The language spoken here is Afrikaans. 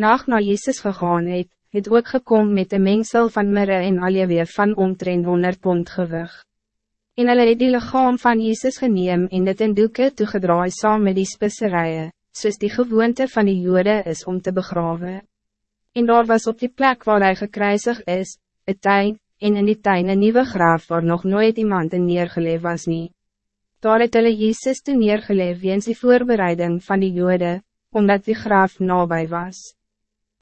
nacht na Jezus gegaan het, het ook gekom met een mengsel van mirre en aljeweer van omtrent 100 pond gewig. En hulle het die lichaam van Jezus geneem en dit in doeke toegedraai saam met die spisserijen, soos die gewoonte van die jode is om te begraven. En daar was op die plek waar hij gekruisig is, een tuin, en in die tuin een nieuwe graaf waar nog nooit iemand in neergeleef was nie. Daar het hulle Jezus toe neergeleef weens die voorbereiding van die jode, omdat die graaf nabij was.